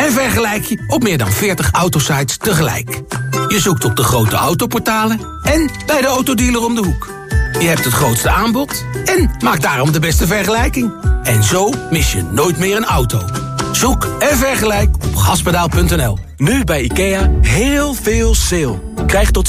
en vergelijk je op meer dan 40 autosites tegelijk. Je zoekt op de grote autoportalen en bij de autodealer om de hoek. Je hebt het grootste aanbod en maakt daarom de beste vergelijking. En zo mis je nooit meer een auto. Zoek en vergelijk op gaspedaal.nl. Nu bij IKEA heel veel sale. Krijg tot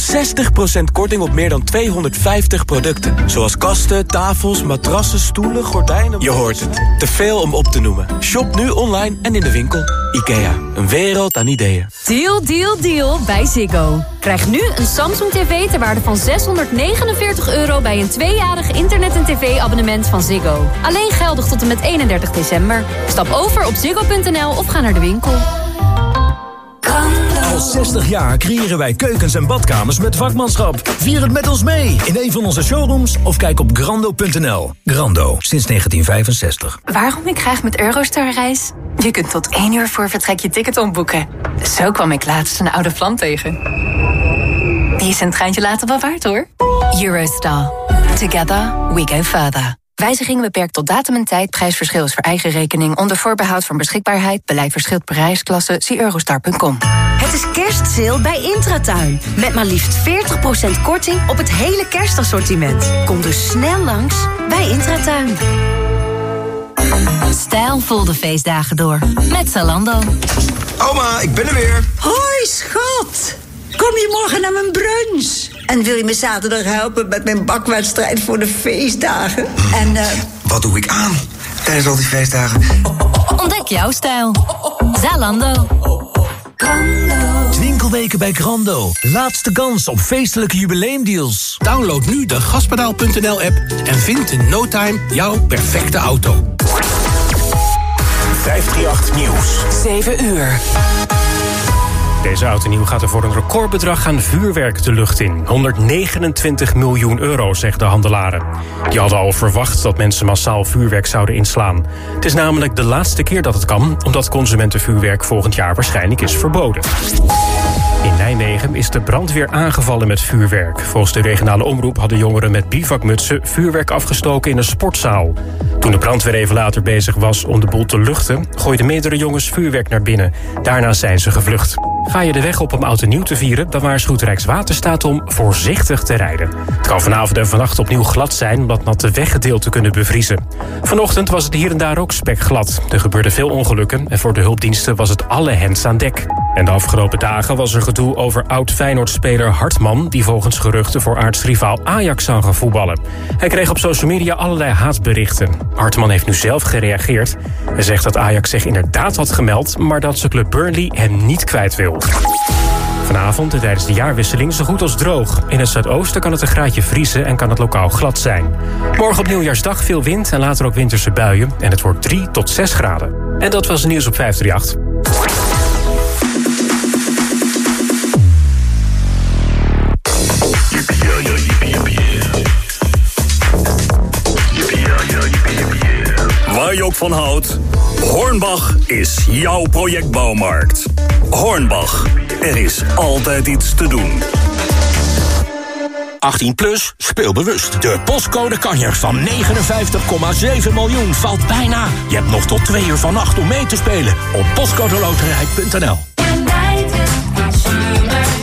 60% korting op meer dan 250 producten. Zoals kasten, tafels, matrassen, stoelen, gordijnen... Je hoort het. Te veel om op te noemen. Shop nu online en in de winkel. IKEA. Een wereld aan ideeën. Deal, deal, deal bij Ziggo. Krijg nu een Samsung TV ter waarde van 649 euro... bij een tweejarig internet- en tv-abonnement van Ziggo. Alleen geldig tot en met 31 december. Stap over op ziggo.nl of ga naar de winkel. Al 60 jaar creëren wij keukens en badkamers met vakmanschap. Vier het met ons mee in een van onze showrooms of kijk op grando.nl. Grando, sinds 1965. Waarom ik graag met Eurostar reis? Je kunt tot één uur voor vertrek je ticket omboeken. Zo kwam ik laatst een oude vlam tegen. Die is een treintje later wel waard hoor. Eurostar. Together we go further. Wijziging beperkt tot datum en tijd. Prijsverschil is voor eigen rekening. Onder voorbehoud van beschikbaarheid. Beleid verschilt per reisklasse. Zie eurostar.com. Het is kerstsale bij Intratuin. Met maar liefst 40% korting op het hele kerstassortiment. Kom dus snel langs bij Intratuin. Stijlvol de feestdagen door. Met Zalando. Oma, ik ben er weer. Hoi, schat. Kom je morgen naar mijn brunch? En wil je me zaterdag helpen met mijn bakwedstrijd voor de feestdagen? En, eh... Wat doe ik aan tijdens al die feestdagen? Ontdek jouw stijl. Zalando. Winkelweken bij Grando. Laatste kans op feestelijke jubileumdeals. Download nu de gaspedaal.nl-app en vind in no time jouw perfecte auto. 538 Nieuws. 7 uur. Deze auto nieuw gaat er voor een recordbedrag aan vuurwerk de lucht in. 129 miljoen euro, zegt de handelaren. Die hadden al verwacht dat mensen massaal vuurwerk zouden inslaan. Het is namelijk de laatste keer dat het kan... omdat consumentenvuurwerk volgend jaar waarschijnlijk is verboden. Is de brandweer aangevallen met vuurwerk. Volgens de regionale omroep hadden jongeren met bivakmutsen... vuurwerk afgestoken in een sportzaal. Toen de brandweer even later bezig was om de boel te luchten... gooiden meerdere jongens vuurwerk naar binnen. Daarna zijn ze gevlucht. Ga je de weg op om oud en nieuw te vieren... dan waarschuwt Rijkswaterstaat om voorzichtig te rijden. Het kan vanavond en vannacht opnieuw glad zijn... omdat natte weggedeelten kunnen bevriezen. Vanochtend was het hier en daar ook spekglad. Er gebeurden veel ongelukken en voor de hulpdiensten was het alle hens aan dek. En de afgelopen dagen was er gedoe over oud-Feyenoord-speler Hartman... die volgens geruchten voor aartsrivaal Ajax zou gaan voetballen. Hij kreeg op social media allerlei haatberichten. Hartman heeft nu zelf gereageerd. Hij zegt dat Ajax zich inderdaad had gemeld... maar dat zijn club Burnley hem niet kwijt wil. Vanavond en tijdens de jaarwisseling zo goed als droog. In het zuidoosten kan het een graadje vriezen en kan het lokaal glad zijn. Morgen op nieuwjaarsdag veel wind en later ook winterse buien. En het wordt 3 tot 6 graden. En dat was het nieuws op 538. Van houdt, Hornbach is jouw projectbouwmarkt. Hornbach, er is altijd iets te doen. 18 plus, speel bewust. De postcode kanjer van 59,7 miljoen valt bijna. Je hebt nog tot twee uur vannacht om mee te spelen op postcodeloterij.nl.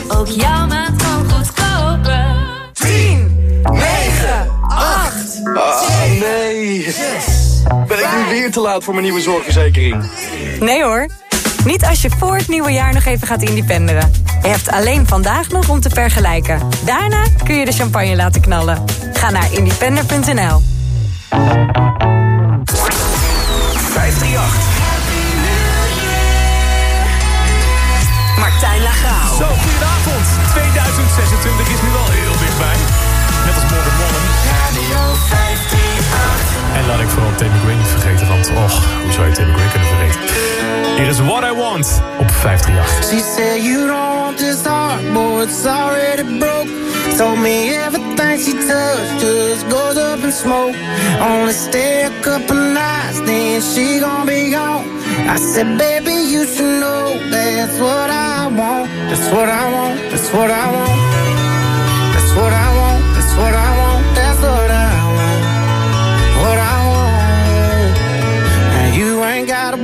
Ook jouw maand Ben ik nu weer te laat voor mijn nieuwe zorgverzekering? Nee hoor. Niet als je voor het nieuwe jaar nog even gaat independeren. Je hebt alleen vandaag nog om te vergelijken. Daarna kun je de champagne laten knallen. Ga naar independer.nl. 538. Martijn Lagaal. Zo, goedenavond. 2026 is nu wel laat ik vooral Tammy Gray niet vergeten, want och, hoe zou je Tammy Gray kunnen vergeten? Hier is What I Want op 538. She said you don't want this heart, boy, it's already broke. Told me everything she touched just goes up in smoke. Only stay a couple nights, then she gon' be gone. I said, baby, you should know that's what I want. That's what I want. That's what I want. That's what I want. That's what I want.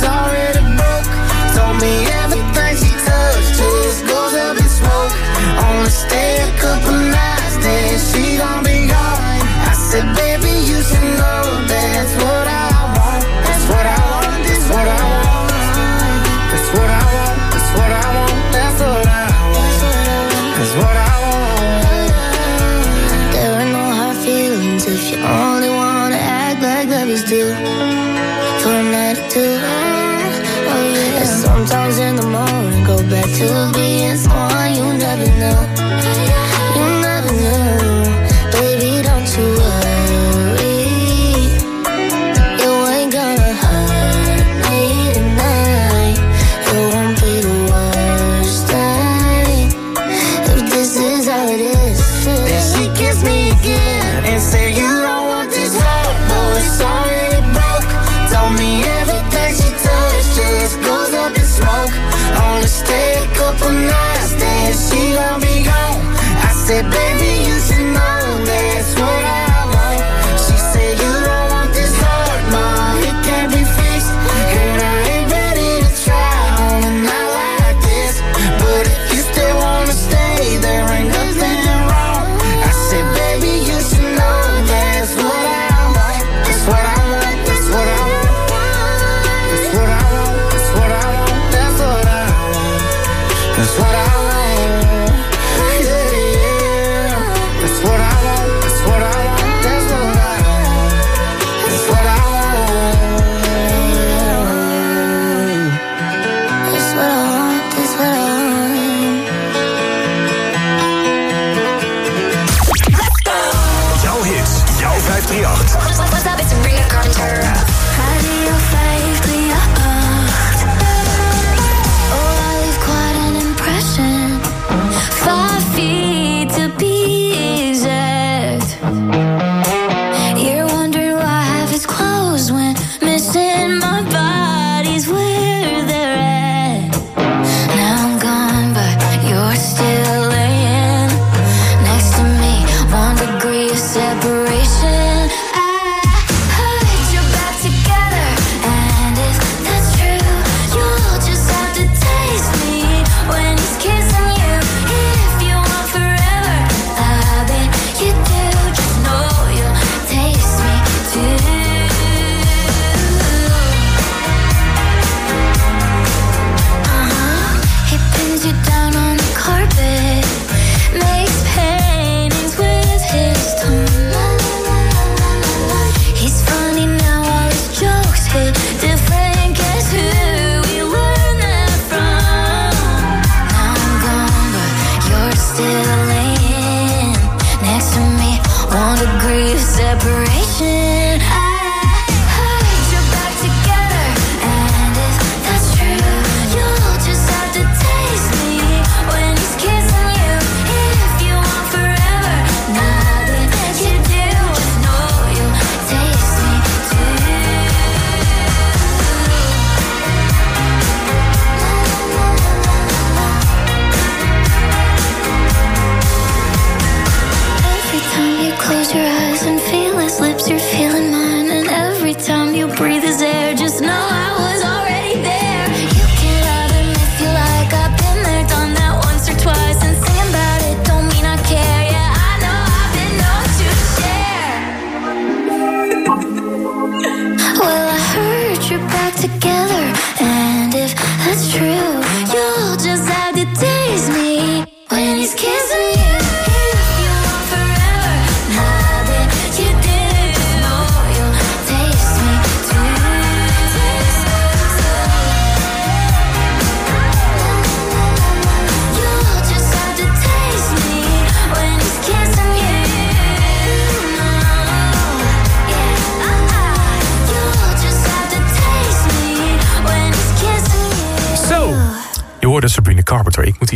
sorry.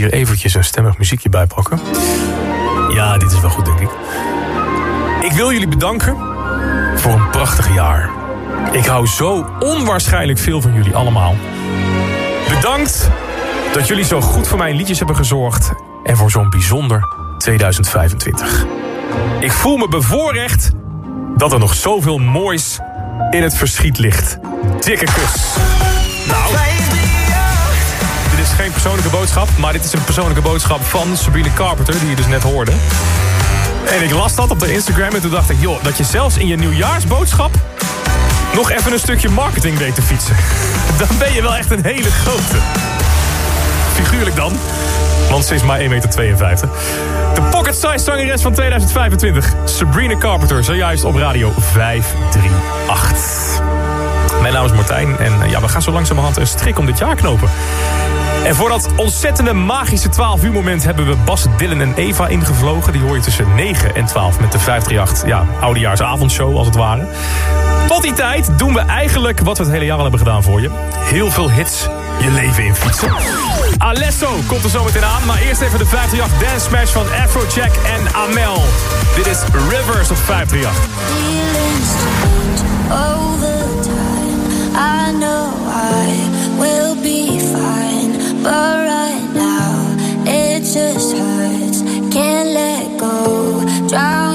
Hier eventjes een stemmig muziekje bij pakken. Ja, dit is wel goed, denk ik. Ik wil jullie bedanken voor een prachtig jaar. Ik hou zo onwaarschijnlijk veel van jullie allemaal. Bedankt dat jullie zo goed voor mijn liedjes hebben gezorgd... en voor zo'n bijzonder 2025. Ik voel me bevoorrecht dat er nog zoveel moois in het verschiet ligt. Dikke kus. Nou, geen persoonlijke boodschap... maar dit is een persoonlijke boodschap van Sabrina Carpenter... die je dus net hoorde. En ik las dat op de Instagram en toen dacht ik... joh, dat je zelfs in je nieuwjaarsboodschap... nog even een stukje marketing weet te fietsen. Dan ben je wel echt een hele grote. Figuurlijk dan. Want ze is maar 1,52 meter. De pocket size zangeres van 2025. Sabrina Carpenter, zojuist op radio 538. Mijn naam is Martijn en ja, we gaan zo langzamerhand een strik om dit jaar knopen. En voor dat ontzettende magische 12 uur moment hebben we Bas, Dylan en Eva ingevlogen. Die hoor je tussen 9 en 12 met de 538, ja, oudejaarsavondshow als het ware. Tot die tijd doen we eigenlijk wat we het hele jaar al hebben gedaan voor je. Heel veel hits, je leven in fietsen. Alesso komt er zo meteen aan, maar eerst even de 538 Dance Smash van Afrojack en Amel. Dit is Rivers op 538. Drown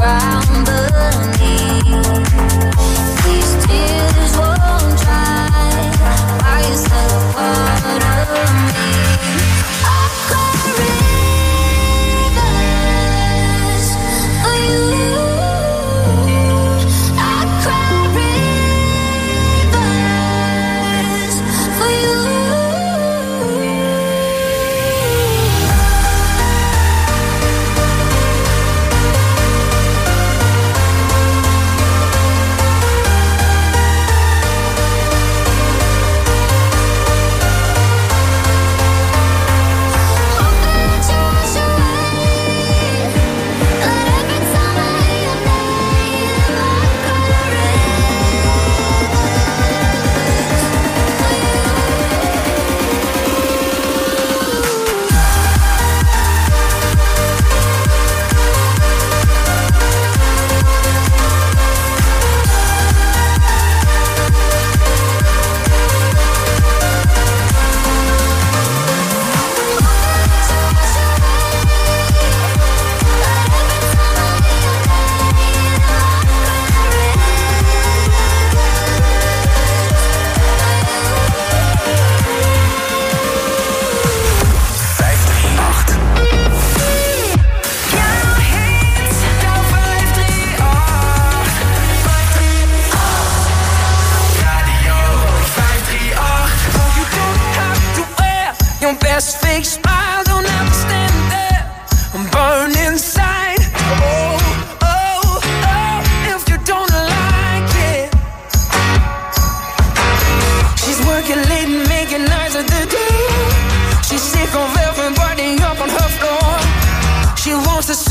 ground beneath.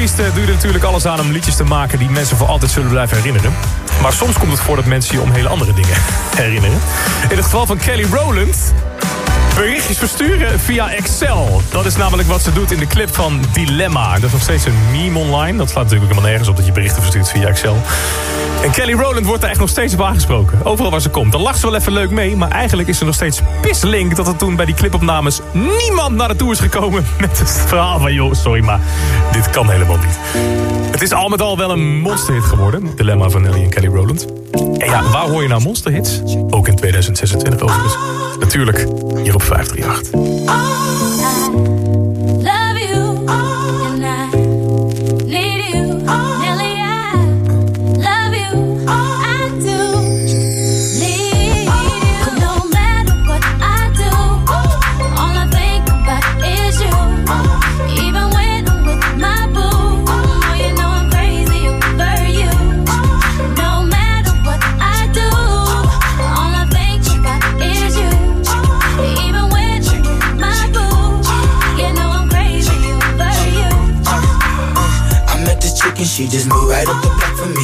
Artiest eh, doe je natuurlijk alles aan om liedjes te maken... die mensen voor altijd zullen blijven herinneren. Maar soms komt het voor dat mensen je om hele andere dingen herinneren. In het geval van Kelly Rowland berichtjes versturen via Excel. Dat is namelijk wat ze doet in de clip van Dilemma. Dat is nog steeds een meme online. Dat slaat natuurlijk helemaal nergens op dat je berichten verstuurt via Excel. En Kelly Rowland wordt daar echt nog steeds op aangesproken. Overal waar ze komt. Dan lacht ze wel even leuk mee. Maar eigenlijk is er nog steeds pislink dat er toen bij die clipopnames... niemand naar de tour is gekomen met het verhaal van... joh, sorry, maar dit kan helemaal niet. Het is al met al wel een monsterhit geworden. Dilemma van Nelly en Kelly Rowland. En ja, waar hoor je nou monsterhits? Ook in 2026 overigens. Natuurlijk hier op 538.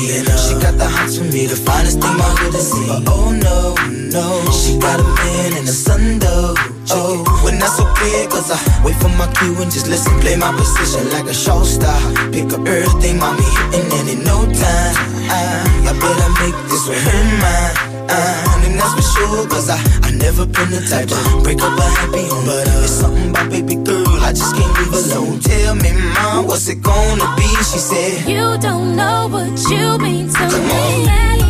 She got the hots for me, the finest thing hood has seen. But oh no, no, she got a man and a son though. Oh, when that's okay, cause I wait for my cue and just listen, play my position like a show star. Pick up everything, mommy and in no time, I, bet I make this one her mine. Uh, and that's for sure, cause I, I never been the type to break up a happy home. But uh, it's something about baby girl, I just can't leave alone. Tell me, mom, what's it gonna be? She said, You don't know what you mean to me. I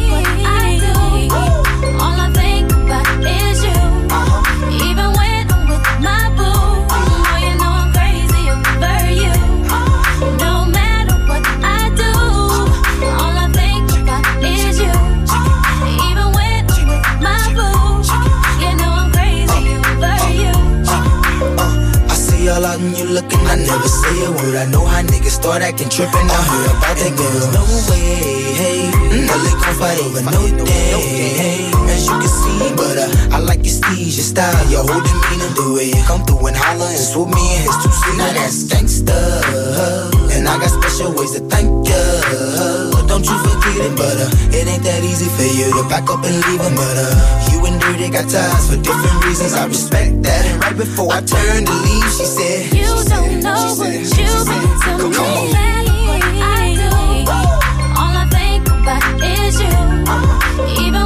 I never say a word. I know how niggas start acting trippin'. I heard about that girl. No way, hey. Nelly gon' fight over no day, hey. As you can see, but uh, I like your steez, your style, your whole demeanor, the way you come through and holler and swoop me in his two seat. Now that's gangsta, and I got special ways to thank ya. Don't you forget it, but uh, it ain't that easy for you to back up and leave 'em. But uh, you and Dirty got ties for different reasons. I respect that. And right before I turned to leave, she said, You don't know what you mean to me. I do. All I think about is you. Even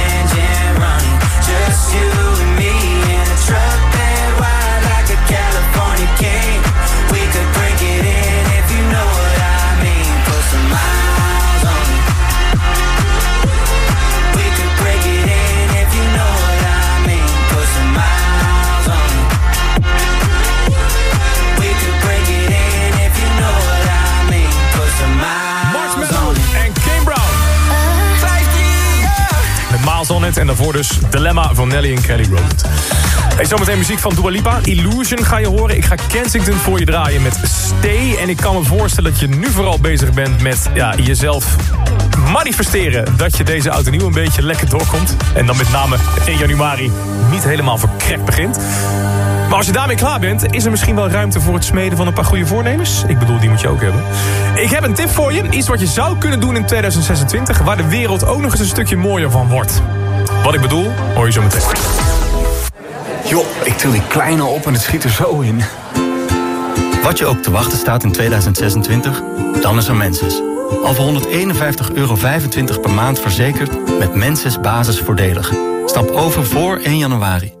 En daarvoor dus Dilemma van Nelly en Kelly Rowland. Hey, zometeen muziek van Dua Lipa. Illusion ga je horen. Ik ga Kensington voor je draaien met Stay. En ik kan me voorstellen dat je nu vooral bezig bent met ja, jezelf manifesteren. Dat je deze auto nieuw een beetje lekker doorkomt. En dan met name 1 januari niet helemaal verkrekt begint. Maar als je daarmee klaar bent, is er misschien wel ruimte voor het smeden van een paar goede voornemens? Ik bedoel, die moet je ook hebben. Ik heb een tip voor je. Iets wat je zou kunnen doen in 2026, waar de wereld ook nog eens een stukje mooier van wordt. Wat ik bedoel, hoor je zo meteen. Joh, ik til die kleine op en het schiet er zo in. Wat je ook te wachten staat in 2026, dan is er Menses. Al voor 151,25 euro per maand verzekerd met Menses basisvoordelig. Stap over voor 1 januari.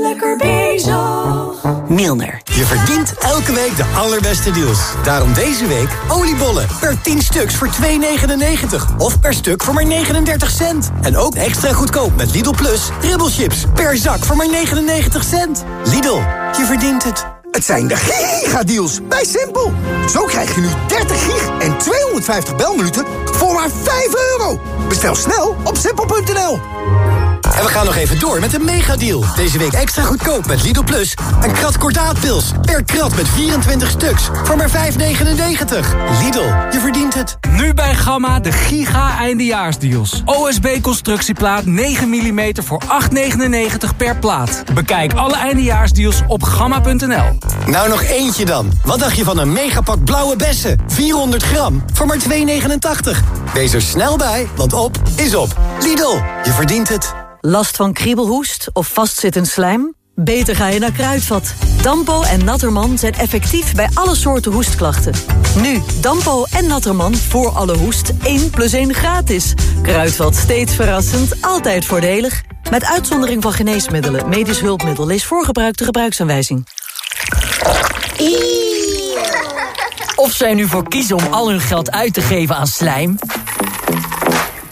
Lekker bezig. Milner. Je verdient elke week de allerbeste deals. Daarom deze week oliebollen per 10 stuks voor 2,99. Of per stuk voor maar 39 cent. En ook extra goedkoop met Lidl Plus chips per zak voor maar 99 cent. Lidl, je verdient het. Het zijn de gigadeals bij Simpel. Zo krijg je nu 30 gig en 250 belminuten voor maar 5 euro. Bestel snel op simpel.nl. En we gaan nog even door met een megadeal. Deze week extra goedkoop met Lidl Plus. Een krat kordaatpils per krat met 24 stuks voor maar 5,99. Lidl, je verdient het. Nu bij Gamma de giga eindejaarsdeals. OSB constructieplaat 9 mm voor 8,99 per plaat. Bekijk alle eindejaarsdeals op gamma.nl. Nou nog eentje dan. Wat dacht je van een megapak blauwe bessen? 400 gram voor maar 2,89. Wees er snel bij, want op is op. Lidl, je verdient het. Last van kriebelhoest of vastzittend slijm? Beter ga je naar Kruidvat. Dampo en Natterman zijn effectief bij alle soorten hoestklachten. Nu, Dampo en Natterman voor alle hoest 1 plus 1 gratis. Kruidvat steeds verrassend, altijd voordelig. Met uitzondering van geneesmiddelen, medisch hulpmiddel... lees voorgebruikte gebruiksaanwijzing. Of zij nu voor kiezen om al hun geld uit te geven aan slijm...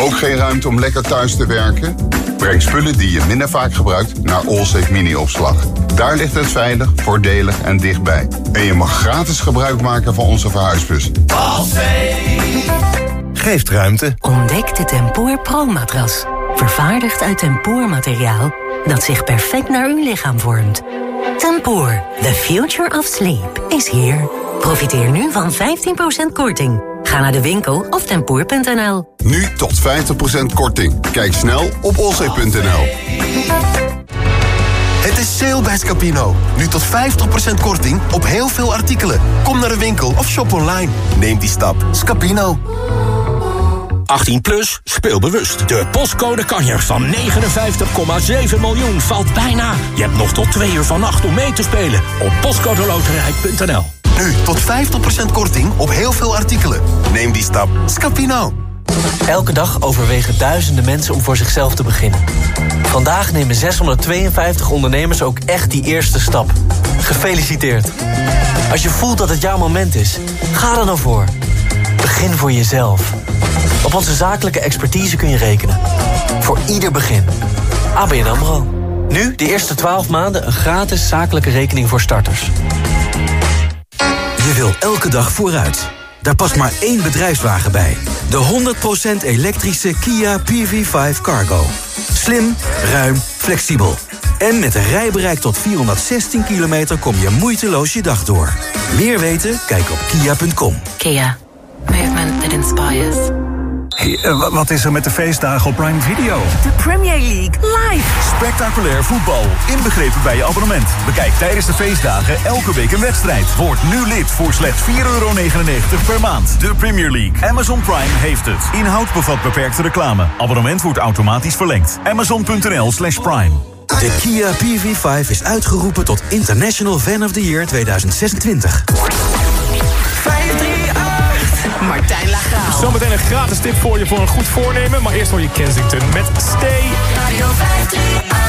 Ook geen ruimte om lekker thuis te werken? Breng spullen die je minder vaak gebruikt naar Allsafe Mini-opslag. Daar ligt het veilig, voordelig en dichtbij. En je mag gratis gebruik maken van onze verhuisbus. Geeft ruimte. Ontdek de Tempoor Pro-matras. Vervaardigd uit tempoormateriaal dat zich perfect naar uw lichaam vormt. Tempoor, the future of sleep, is here. Profiteer nu van 15% korting. Ga naar de winkel of tempoor.nl. Nu tot 50% korting. Kijk snel op olzee.nl. Het is sale bij Scapino. Nu tot 50% korting op heel veel artikelen. Kom naar de winkel of shop online. Neem die stap. Scapino. 18 plus, speel bewust. De postcode kanjer van 59,7 miljoen valt bijna. Je hebt nog tot twee uur vannacht om mee te spelen op postcodeloterij.nl. Nu tot 50% korting op heel veel artikelen. Neem die stap. Scapino. Elke dag overwegen duizenden mensen om voor zichzelf te beginnen. Vandaag nemen 652 ondernemers ook echt die eerste stap. Gefeliciteerd. Als je voelt dat het jouw moment is, ga er dan voor. Begin voor jezelf. Op onze zakelijke expertise kun je rekenen. Voor ieder begin. ABN AMRO. Nu de eerste 12 maanden een gratis zakelijke rekening voor starters. Wil elke dag vooruit. Daar past maar één bedrijfswagen bij. De 100% elektrische Kia PV5 Cargo. Slim, ruim, flexibel. En met een rijbereik tot 416 kilometer kom je moeiteloos je dag door. Meer weten? Kijk op kia.com. Kia. Movement that inspires. Hey, eh, wat is er met de feestdagen op Prime Video? De Premier League live. Spectaculair voetbal, inbegrepen bij je abonnement. Bekijk tijdens de feestdagen elke week een wedstrijd. Word nu lid voor slechts 4,99 euro per maand. De Premier League. Amazon Prime heeft het. Inhoud bevat beperkte reclame. Abonnement wordt automatisch verlengd. Amazon.nl slash prime. De Kia PV5 is uitgeroepen tot International Fan of the Year 2026. Martijn Lagaal. Zometeen een gratis tip voor je voor een goed voornemen. Maar eerst hoor je Kensington met Stay. Radio 538.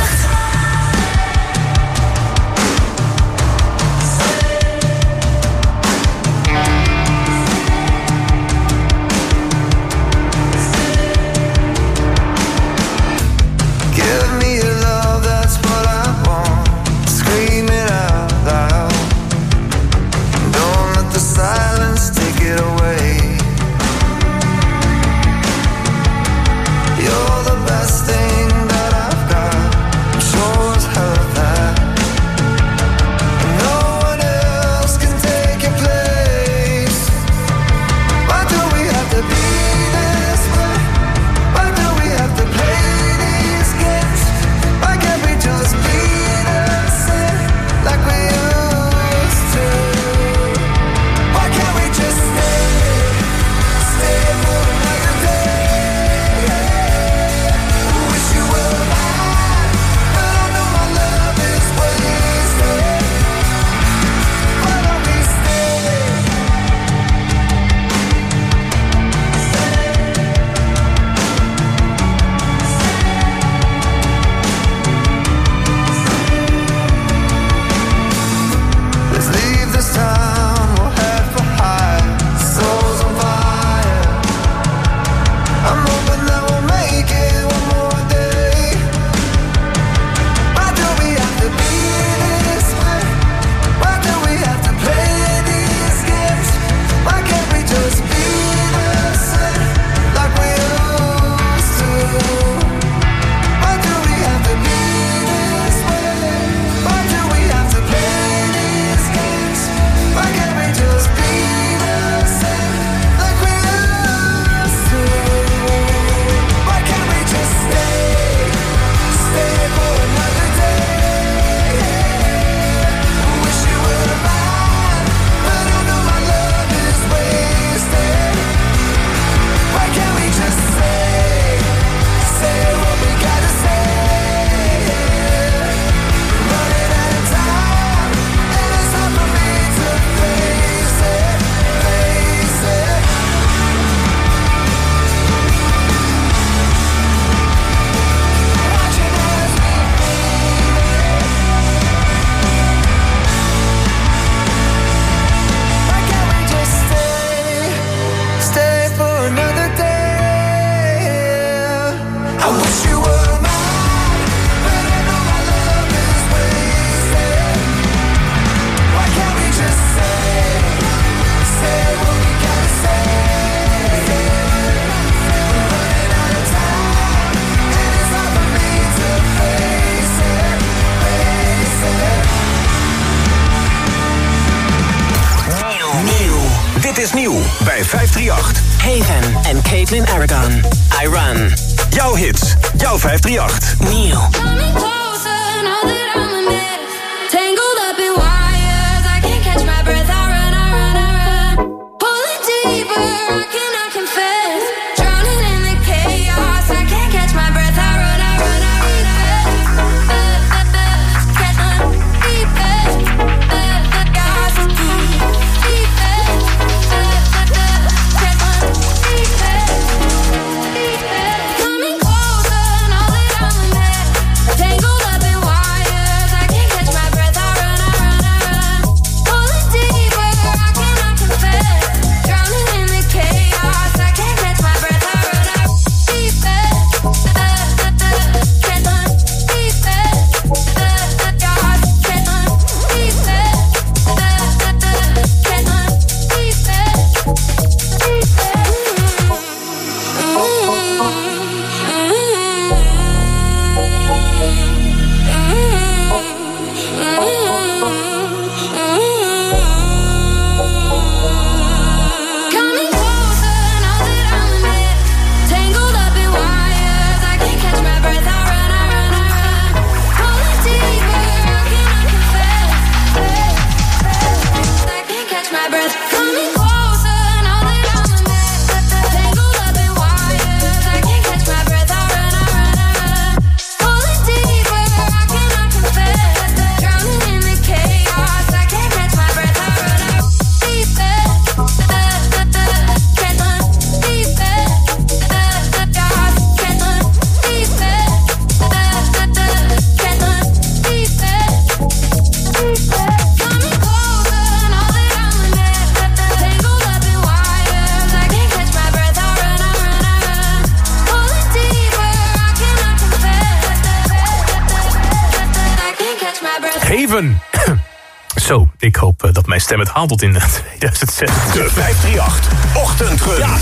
Stem het haalt tot in eh, 2006. De 538 Ochtendrun. Ja,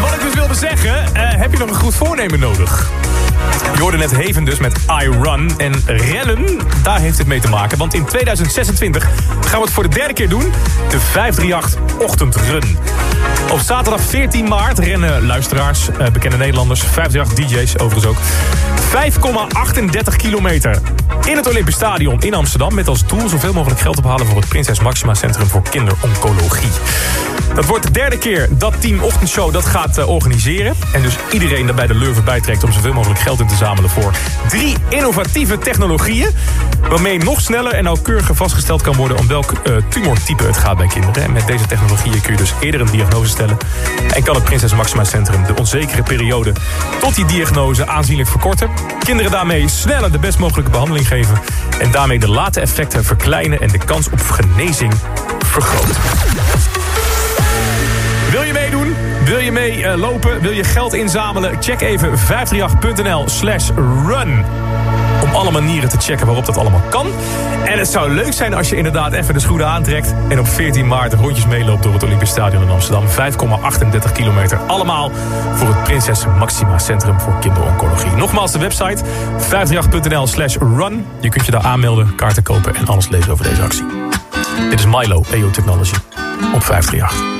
wat ik dus wilde zeggen, eh, heb je nog een goed voornemen nodig? Je hoorde net Haven dus met I Run. En rennen, daar heeft het mee te maken. Want in 2026 gaan we het voor de derde keer doen. De 538 Ochtendrun. Op zaterdag 14 maart rennen luisteraars, eh, bekende Nederlanders... 538 DJ's overigens ook... 5,38 kilometer in het Olympisch Stadion in Amsterdam... met als doel zoveel mogelijk geld ophalen voor het Prinses Maxima Centrum voor Kinderoncologie. Dat wordt de derde keer dat Team Ochtendshow dat gaat eh, organiseren. En dus iedereen daarbij de lurven bijtrekt om zoveel mogelijk geld in te zamelen voor drie innovatieve technologieën. Waarmee nog sneller en nauwkeuriger vastgesteld kan worden om welk eh, tumortype het gaat bij kinderen. En met deze technologieën kun je dus eerder een diagnose stellen. En kan het Prinses Maxima Centrum de onzekere periode tot die diagnose aanzienlijk verkorten. Kinderen daarmee sneller de best mogelijke behandeling geven. En daarmee de late effecten verkleinen en de kans op genezing vergroten. Wil je meedoen? Wil je mee eh, lopen? Wil je geld inzamelen? Check even 538.nl slash run. Om alle manieren te checken waarop dat allemaal kan. En het zou leuk zijn als je inderdaad even de schoenen aantrekt... en op 14 maart rondjes meeloopt door het Olympisch Stadion in Amsterdam. 5,38 kilometer. Allemaal voor het Prinses Maxima Centrum voor Kinderoncologie. Nogmaals de website 538.nl slash run. Je kunt je daar aanmelden, kaarten kopen en alles lezen over deze actie. Dit is Milo, EO Technology, op 538.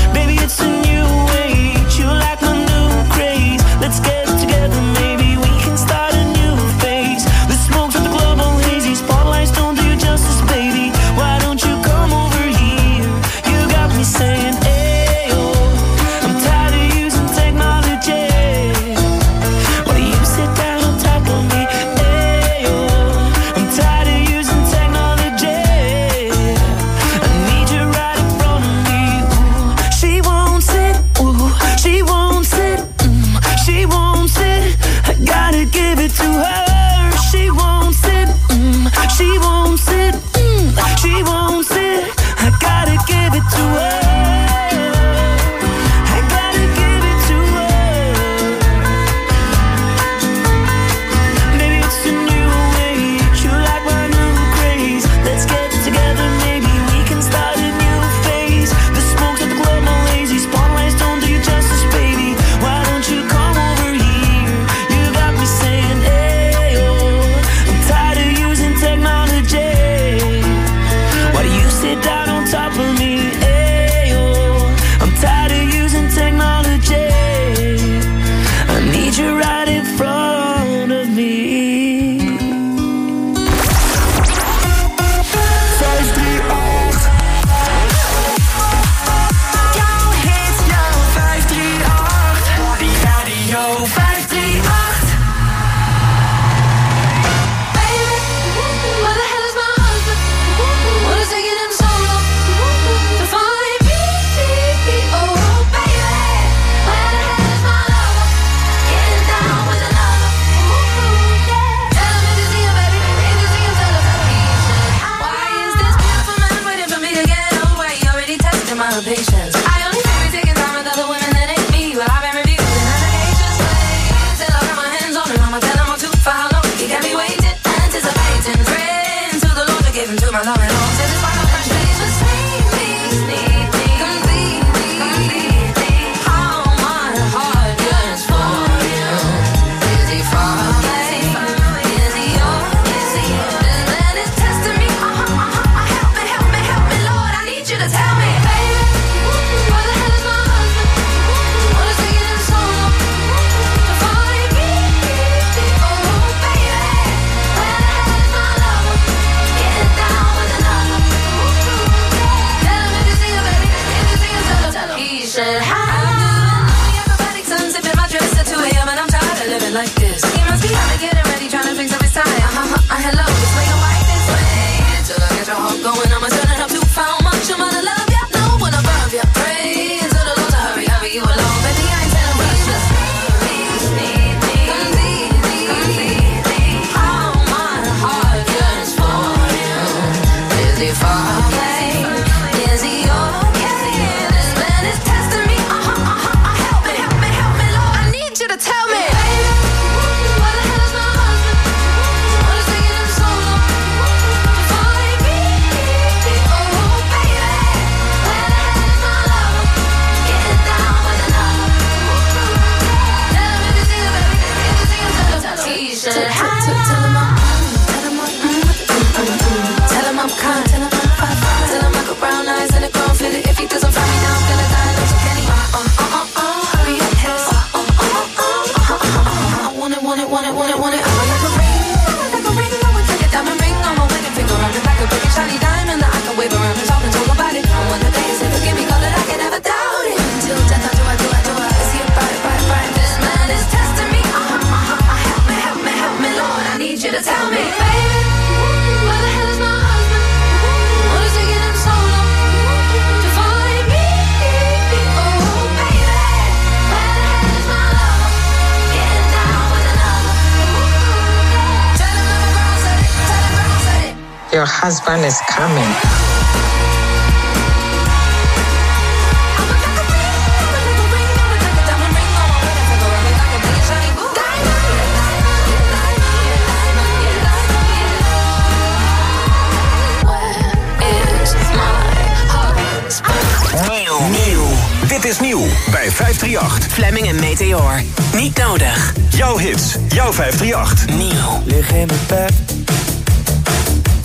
husband is coming. Dit is nieuw bij 538. Fleming en Meteor. Niet nodig. Jouw hits, jouw 538. Nieuw. Lig in mijn bed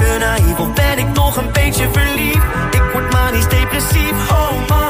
te naïef? Ben ik nog een beetje verliefd? Ik word manisch depressief, oh man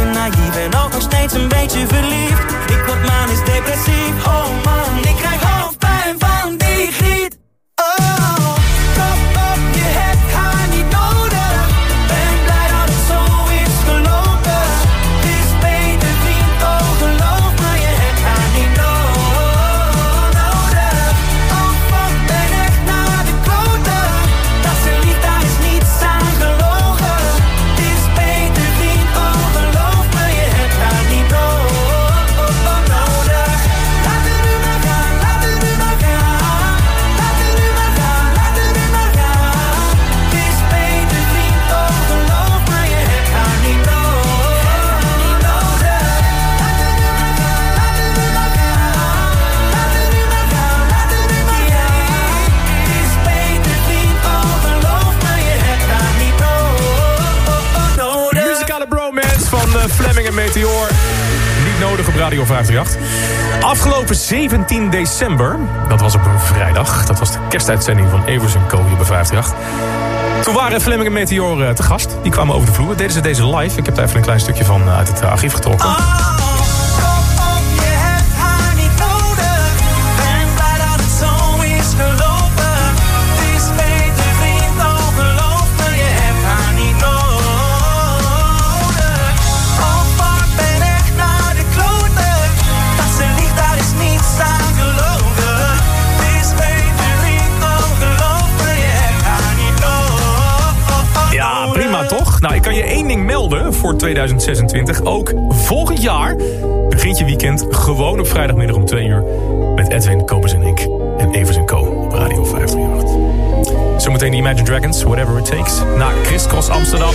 te naïef en ook nog steeds een beetje verliefd. Ik word manisch depressief, oh man Ik krijg hoofdpijn van die griet december, dat was op een vrijdag... dat was de kerstuitzending van Evers Co. hier bij 538... Toen waren Fleming en Meteor eh, te gast. Die kwamen over de vloer. Deden ze deze live. Ik heb daar even een klein stukje van eh, uit het archief getrokken. Je Nou, ik kan je één ding melden voor 2026. Ook volgend jaar begint je weekend gewoon op vrijdagmiddag om 2 uur... met Edwin, Kobus en ik en Evers Co. op Radio 538. Zometeen de Imagine Dragons, Whatever It Takes. Na Chris Cross Amsterdam.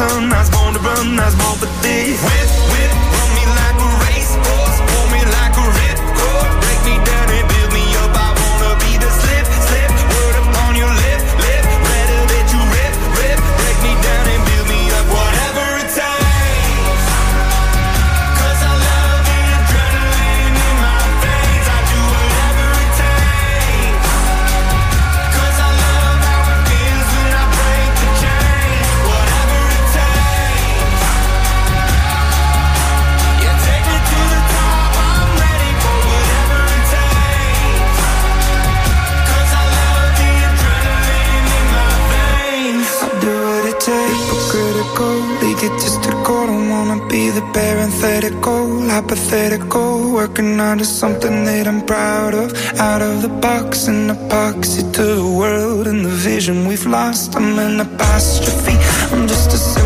I'm Of something that I'm proud of. Out of the box and epoxy to the world and the vision we've lost. I'm an apostrophe. I'm just a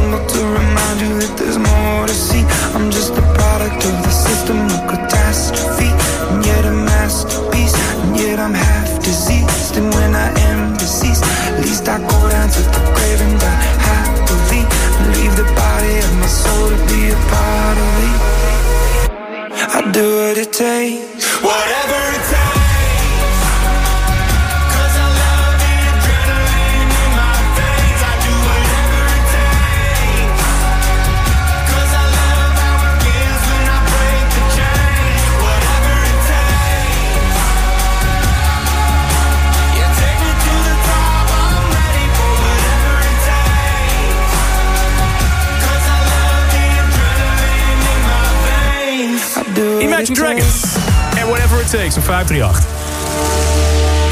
538.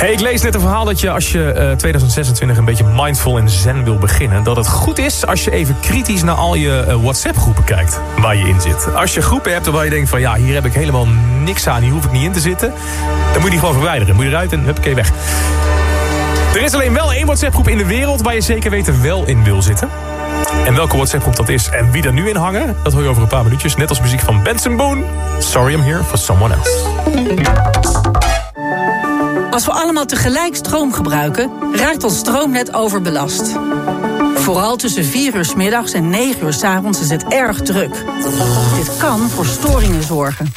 Hey, ik lees net een verhaal dat je als je eh, 2026 een beetje mindful en zen wil beginnen... dat het goed is als je even kritisch naar al je eh, WhatsApp-groepen kijkt waar je in zit. Als je groepen hebt waar je denkt van ja, hier heb ik helemaal niks aan, hier hoef ik niet in te zitten... dan moet je die gewoon verwijderen. Moet je eruit en huppakee, weg. Er is alleen wel één WhatsApp-groep in de wereld waar je zeker weten wel in wil zitten. En welke WhatsApp-groep dat is en wie er nu in hangen... dat hoor je over een paar minuutjes. Net als muziek van Benson Boone. Sorry, I'm here for someone else. Als we allemaal tegelijk stroom gebruiken, raakt ons stroomnet overbelast. Vooral tussen 4 uur 's middags en 9 uur 's avonds is het erg druk. Dit kan voor storingen zorgen.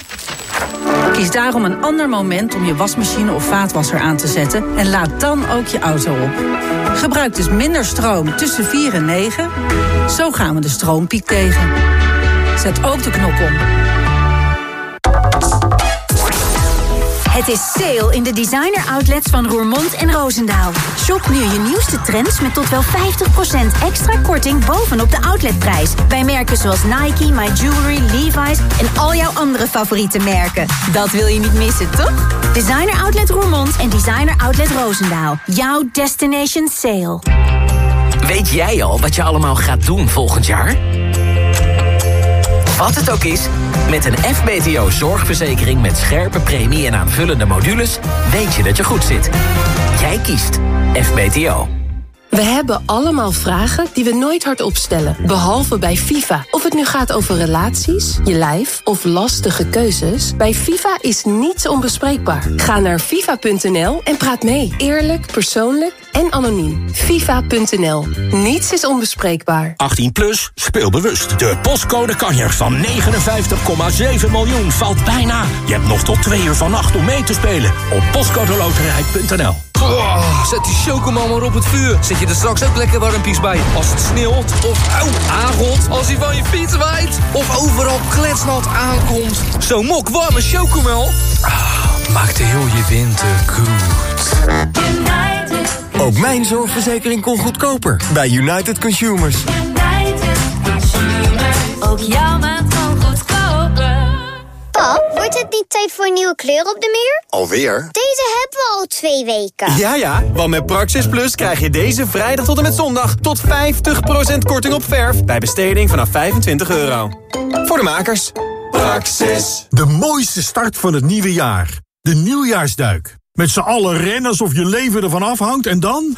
Kies daarom een ander moment om je wasmachine of vaatwasser aan te zetten en laat dan ook je auto op. Gebruik dus minder stroom tussen 4 en 9. Zo gaan we de stroompiek tegen. Zet ook de knop om. Het is sale in de designer outlets van Roermond en Roosendaal. Shop nu je nieuwste trends met tot wel 50% extra korting bovenop de outletprijs. Bij merken zoals Nike, My Jewelry, Levi's en al jouw andere favoriete merken. Dat wil je niet missen, toch? Designer Outlet Roermond en Designer Outlet Roosendaal. Jouw destination sale. Weet jij al wat je allemaal gaat doen volgend jaar? Wat het ook is, met een FBTO zorgverzekering met scherpe premie en aanvullende modules weet je dat je goed zit. Jij kiest FBTO. We hebben allemaal vragen die we nooit hardop stellen. Behalve bij FIFA. Of het nu gaat over relaties, je lijf of lastige keuzes. Bij FIFA is niets onbespreekbaar. Ga naar FIFA.nl en praat mee. Eerlijk, persoonlijk en anoniem. FIFA.nl. Niets is onbespreekbaar. 18 plus, speel bewust. De postcode kanjer van 59,7 miljoen valt bijna. Je hebt nog tot twee uur vannacht om mee te spelen op postcodeloterij.nl. Oh, zet die chocomel maar op het vuur. Zet je er straks ook lekker warmpies bij. Als het sneeuwt of auw, aangot. Als hij van je fiets waait. Of overal kletsnat aankomt. Zo'n mok warme chocomel. Ah, maakt heel je winter goed. Ook mijn zorgverzekering kon goedkoper. Bij United Consumers. Ook jouw maand wordt het niet tijd voor een nieuwe kleur op de muur? Alweer? Deze hebben we al twee weken. Ja, ja, want met Praxis Plus krijg je deze vrijdag tot en met zondag... tot 50% korting op verf bij besteding vanaf 25 euro. Voor de makers. Praxis. De mooiste start van het nieuwe jaar. De nieuwjaarsduik. Met z'n allen rennen alsof je leven ervan afhangt en dan...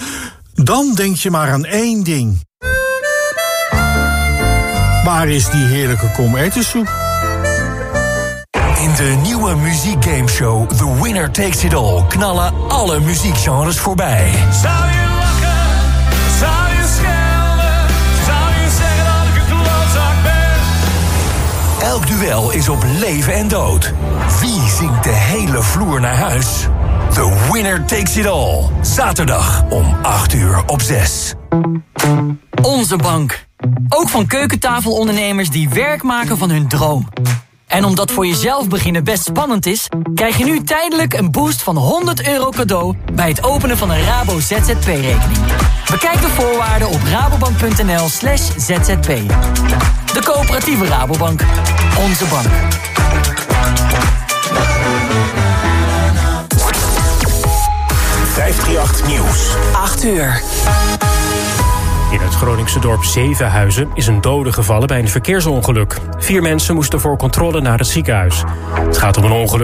Dan denk je maar aan één ding. Waar is die heerlijke komertensoep? In de nieuwe muziekgameshow The Winner Takes It All knallen alle muziekgenres voorbij. Zou je lachen? Zou je schelden? Zou je zeggen dat ik een klootzak ben? Elk duel is op leven en dood. Wie zingt de hele vloer naar huis? The Winner Takes It All. Zaterdag om 8 uur op 6. Onze bank. Ook van keukentafelondernemers die werk maken van hun droom. En omdat voor jezelf beginnen best spannend is... krijg je nu tijdelijk een boost van 100 euro cadeau... bij het openen van een Rabo ZZP-rekening. Bekijk de voorwaarden op rabobank.nl slash zzp. De coöperatieve Rabobank. Onze bank. Nieuws. 8 uur. In het Groningse dorp Zevenhuizen is een dode gevallen bij een verkeersongeluk. Vier mensen moesten voor controle naar het ziekenhuis. Het gaat om een ongeluk